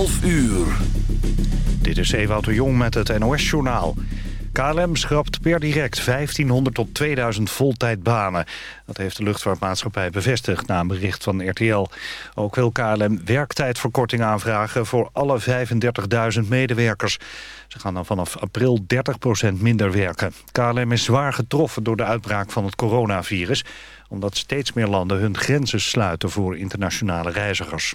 12 uur. Dit is Ewout de Jong met het NOS-journaal. KLM schrapt per direct 1500 tot 2000 voltijdbanen. Dat heeft de luchtvaartmaatschappij bevestigd na een bericht van RTL. Ook wil KLM werktijdverkorting aanvragen voor alle 35.000 medewerkers. Ze gaan dan vanaf april 30% minder werken. KLM is zwaar getroffen door de uitbraak van het coronavirus... omdat steeds meer landen hun grenzen sluiten voor internationale reizigers.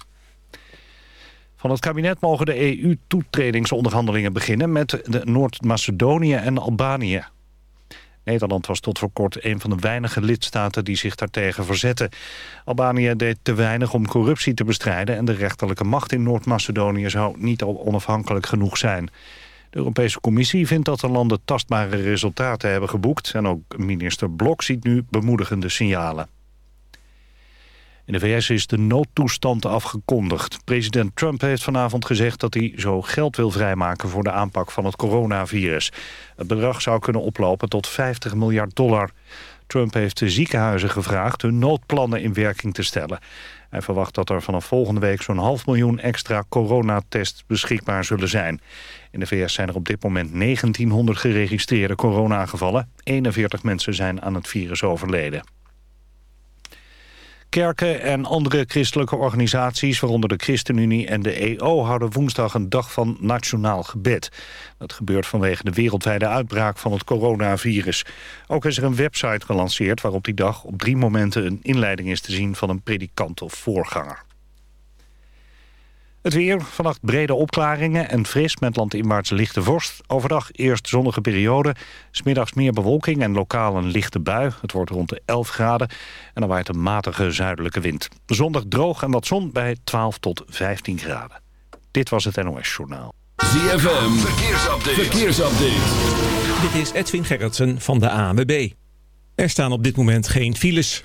Van het kabinet mogen de EU-toetredingsonderhandelingen beginnen... met Noord-Macedonië en Albanië. Nederland was tot voor kort een van de weinige lidstaten die zich daartegen verzetten. Albanië deed te weinig om corruptie te bestrijden... en de rechterlijke macht in Noord-Macedonië zou niet al onafhankelijk genoeg zijn. De Europese Commissie vindt dat de landen tastbare resultaten hebben geboekt... en ook minister Blok ziet nu bemoedigende signalen. In de VS is de noodtoestand afgekondigd. President Trump heeft vanavond gezegd dat hij zo geld wil vrijmaken voor de aanpak van het coronavirus. Het bedrag zou kunnen oplopen tot 50 miljard dollar. Trump heeft de ziekenhuizen gevraagd hun noodplannen in werking te stellen. Hij verwacht dat er vanaf volgende week zo'n half miljoen extra coronatests beschikbaar zullen zijn. In de VS zijn er op dit moment 1900 geregistreerde coronagevallen. 41 mensen zijn aan het virus overleden. Kerken en andere christelijke organisaties, waaronder de ChristenUnie en de EO... houden woensdag een dag van nationaal gebed. Dat gebeurt vanwege de wereldwijde uitbraak van het coronavirus. Ook is er een website gelanceerd waarop die dag op drie momenten... een inleiding is te zien van een predikant of voorganger. Het weer, vannacht brede opklaringen en fris met landinwaarts lichte vorst. Overdag eerst zonnige periode, smiddags meer bewolking en lokaal een lichte bui. Het wordt rond de 11 graden en dan waait een matige zuidelijke wind. Zondag droog en wat zon bij 12 tot 15 graden. Dit was het NOS Journaal. ZFM, verkeersupdate. verkeersupdate. Dit is Edwin Gerritsen van de ANWB. Er staan op dit moment geen files.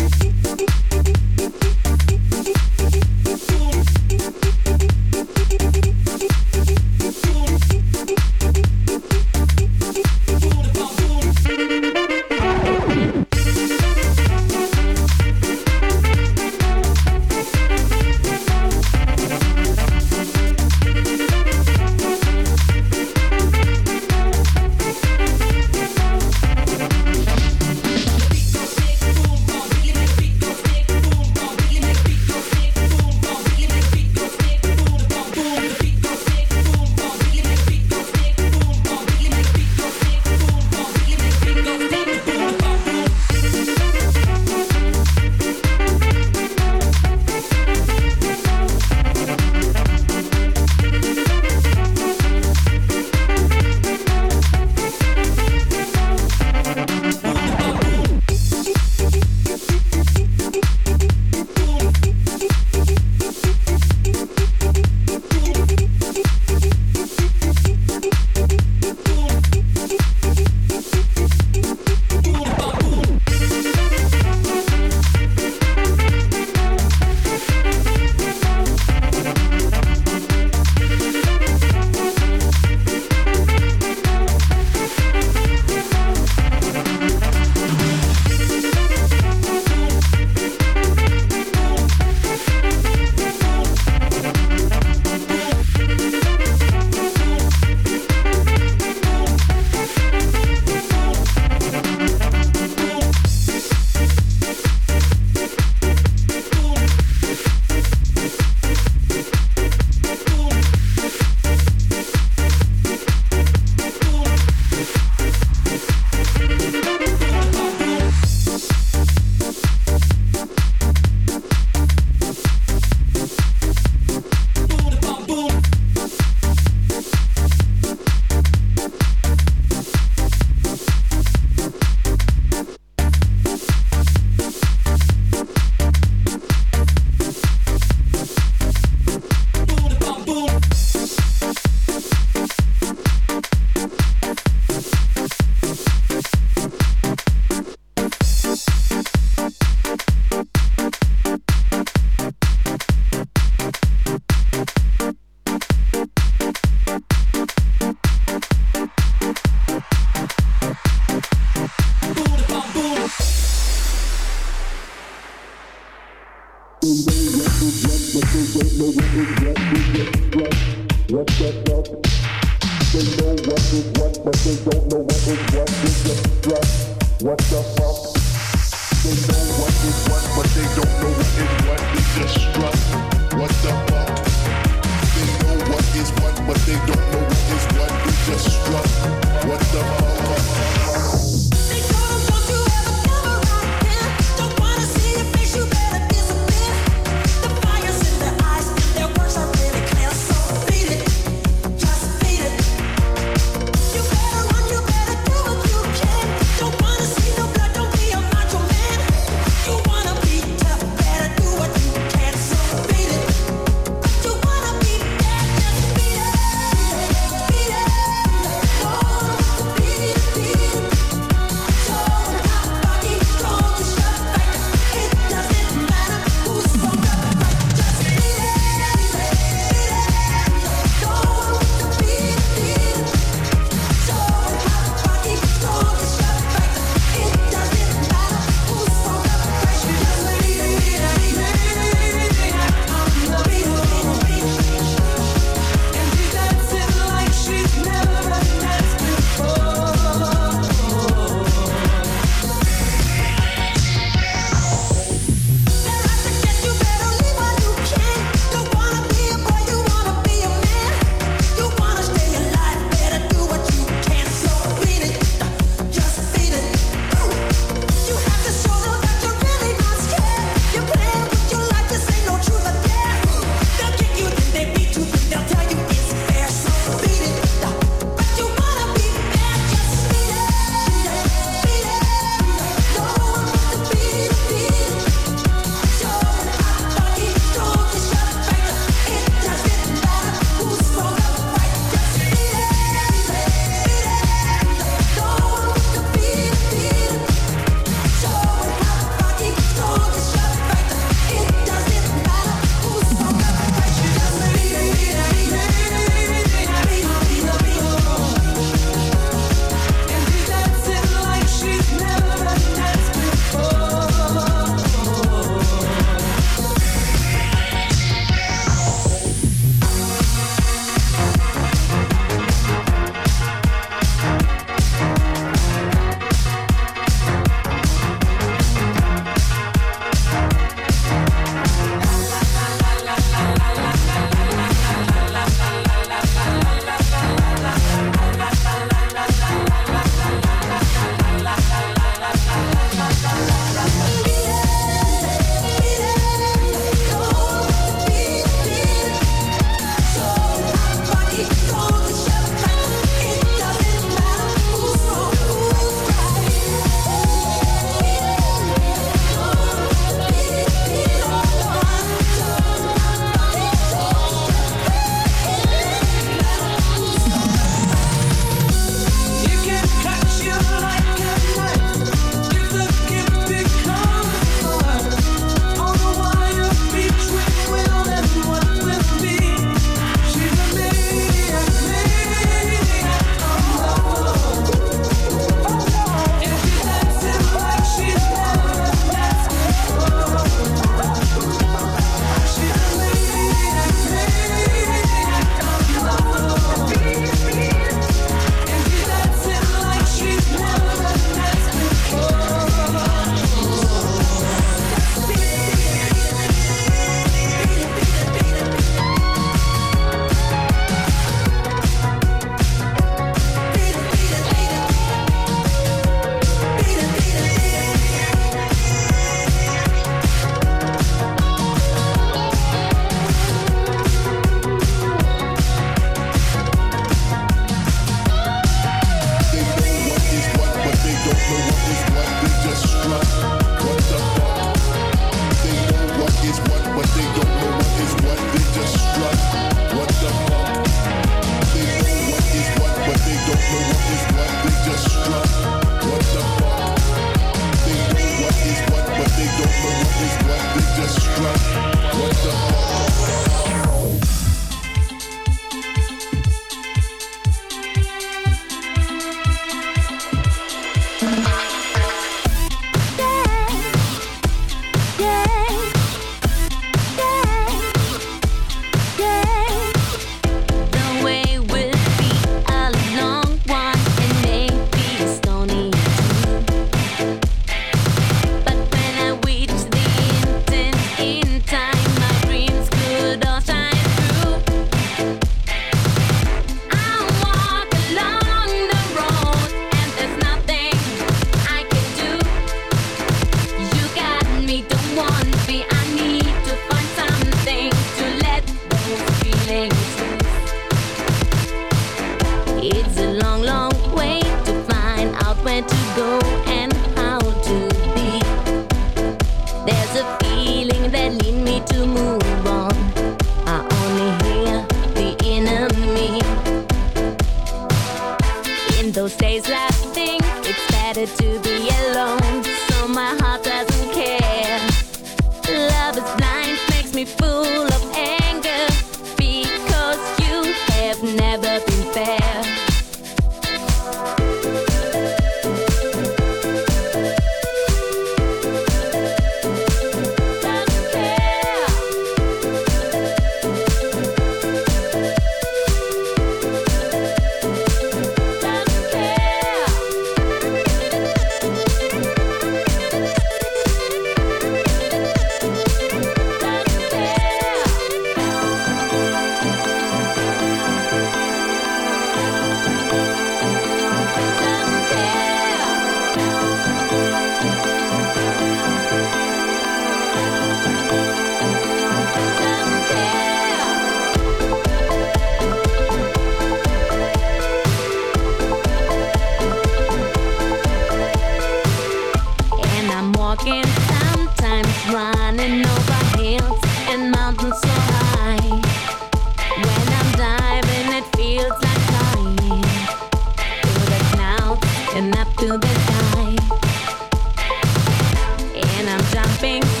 bang.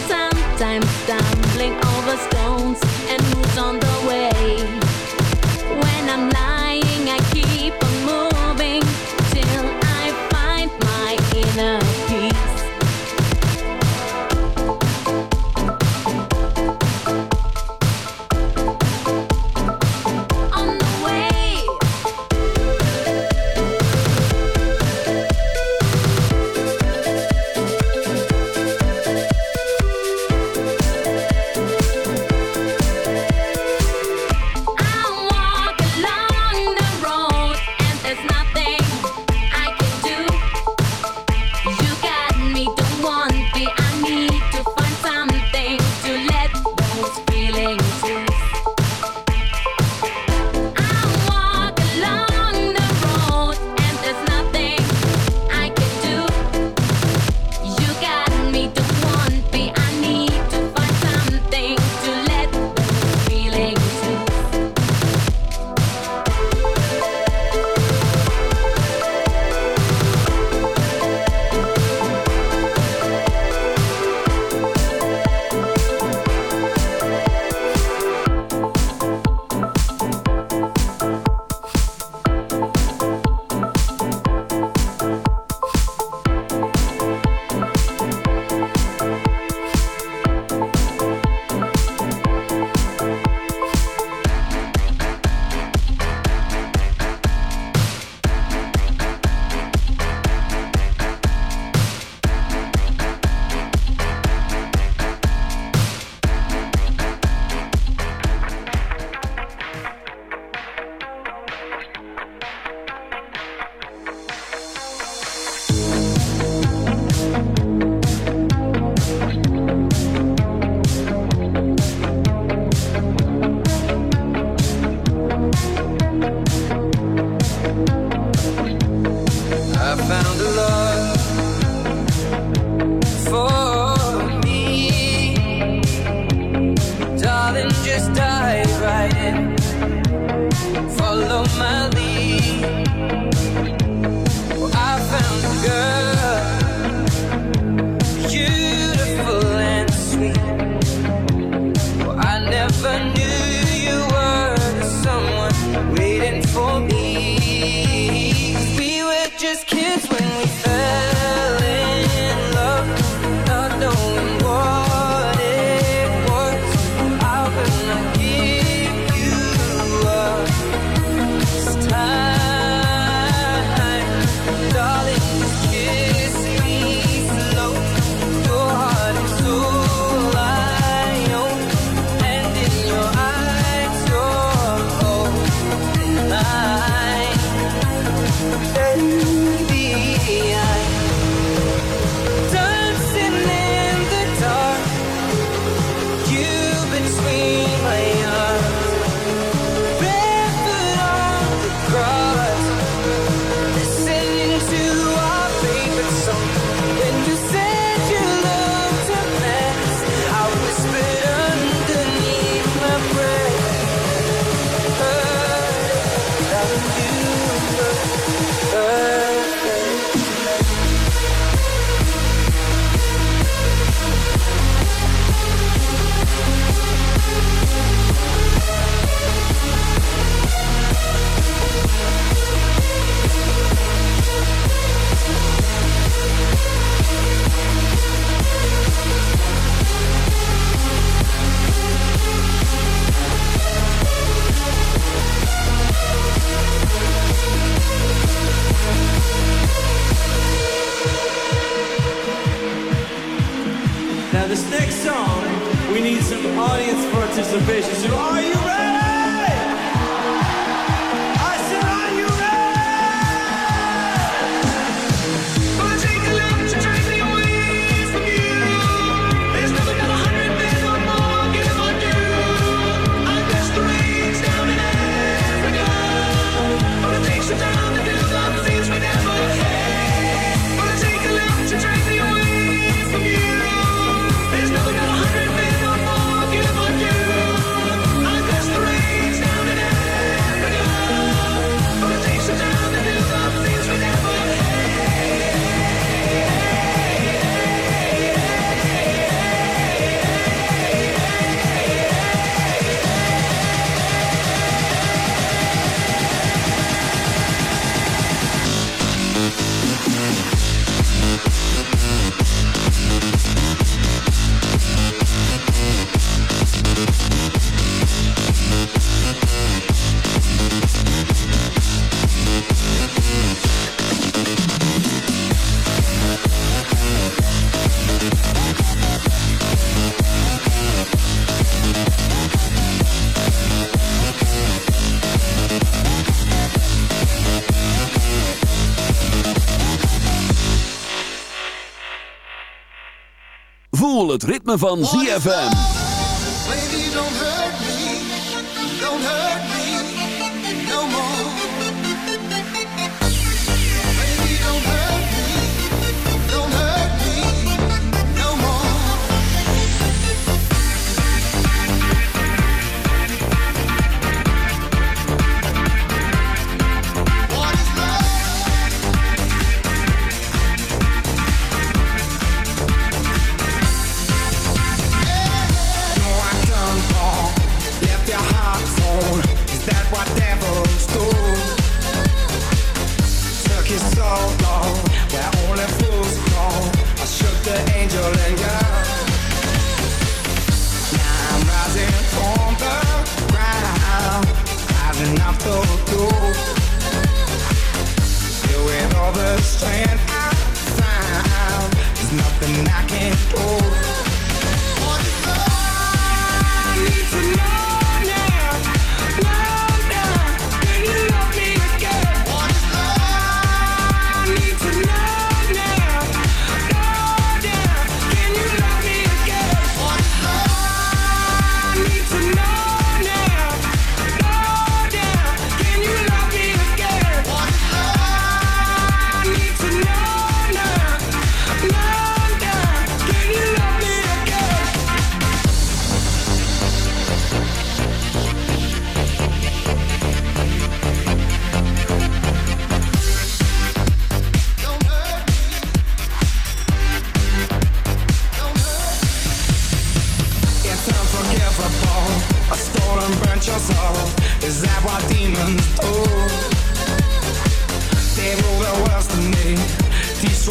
het ritme van ZFM.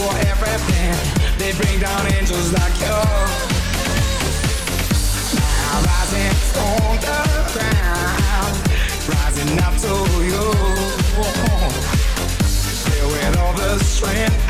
for everything. They bring down angels like you. Now rising on the ground, rising up to you. Filled with all the strength.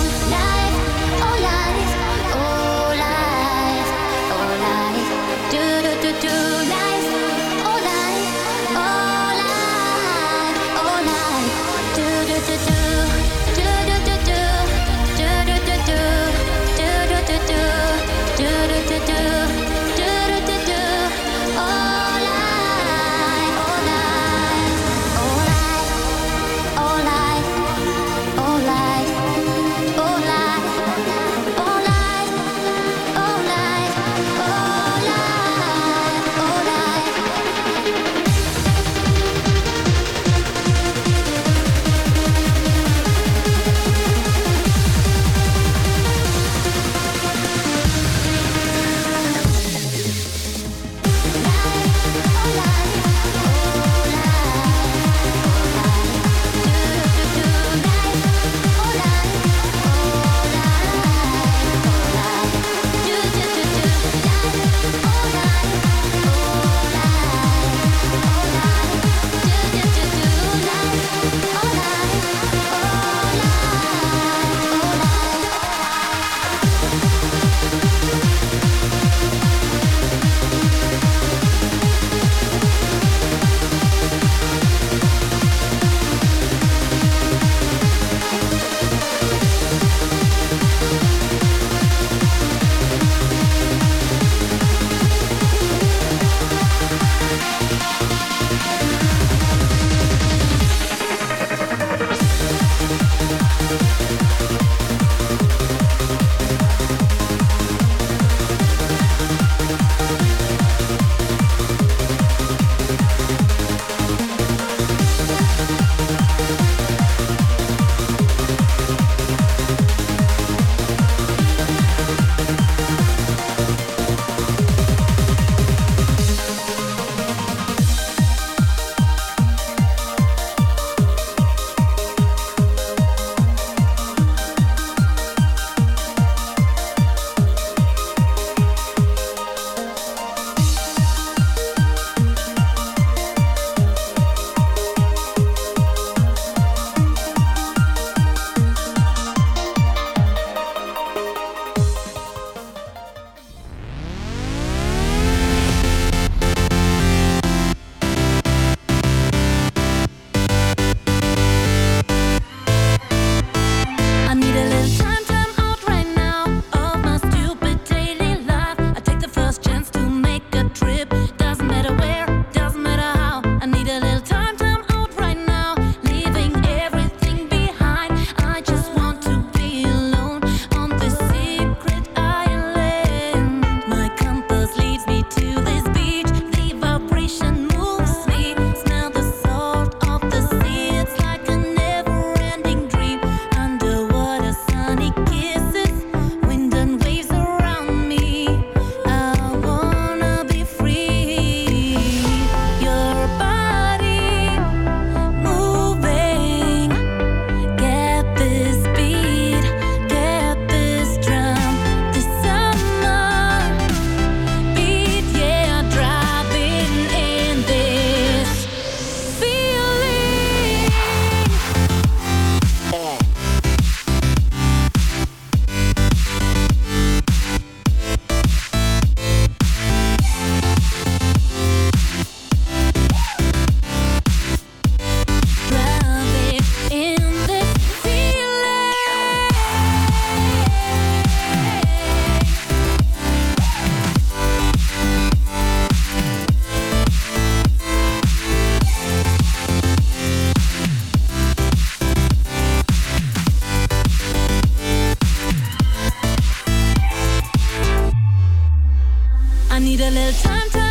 need a little time, time.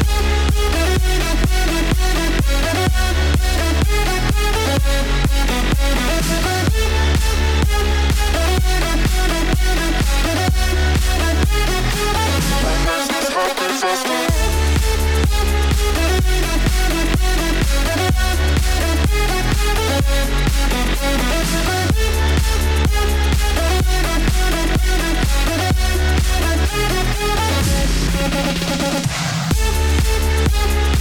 Thank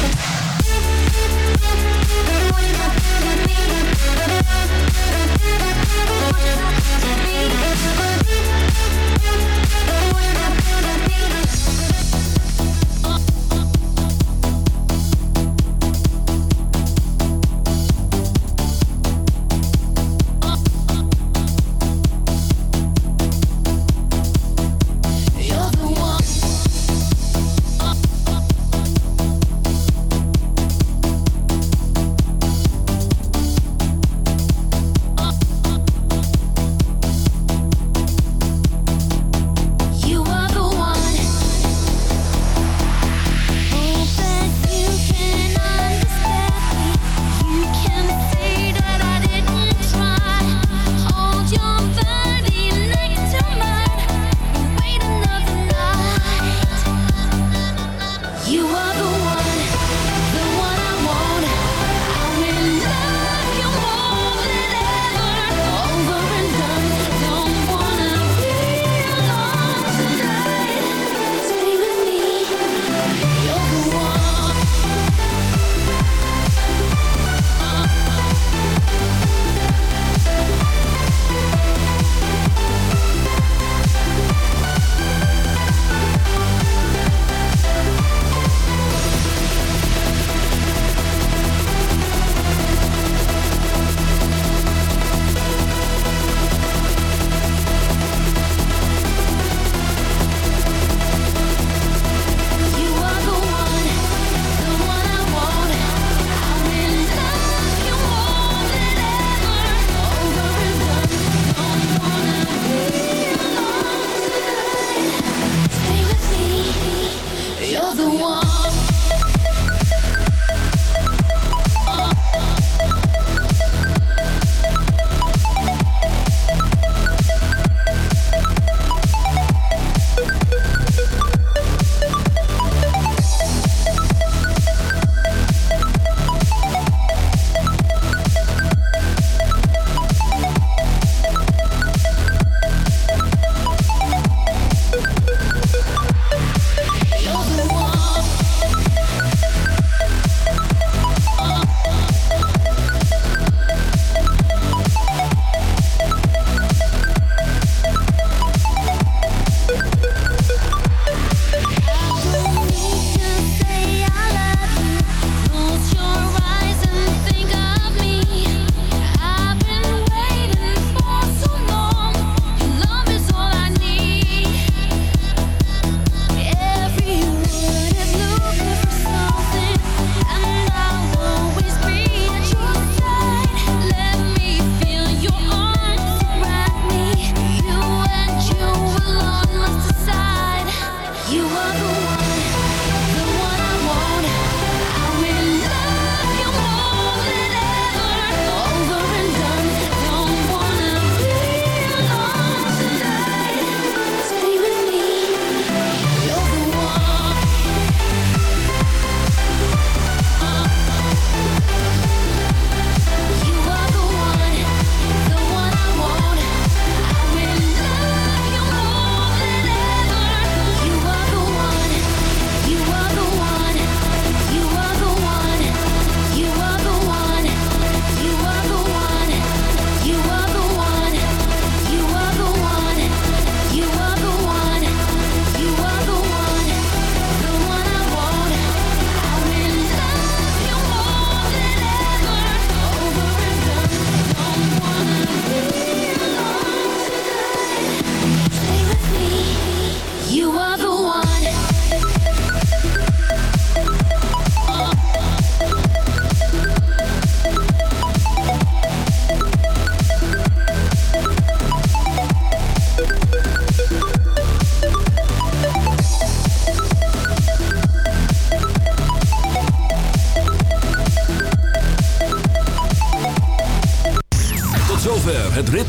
Thank Bye.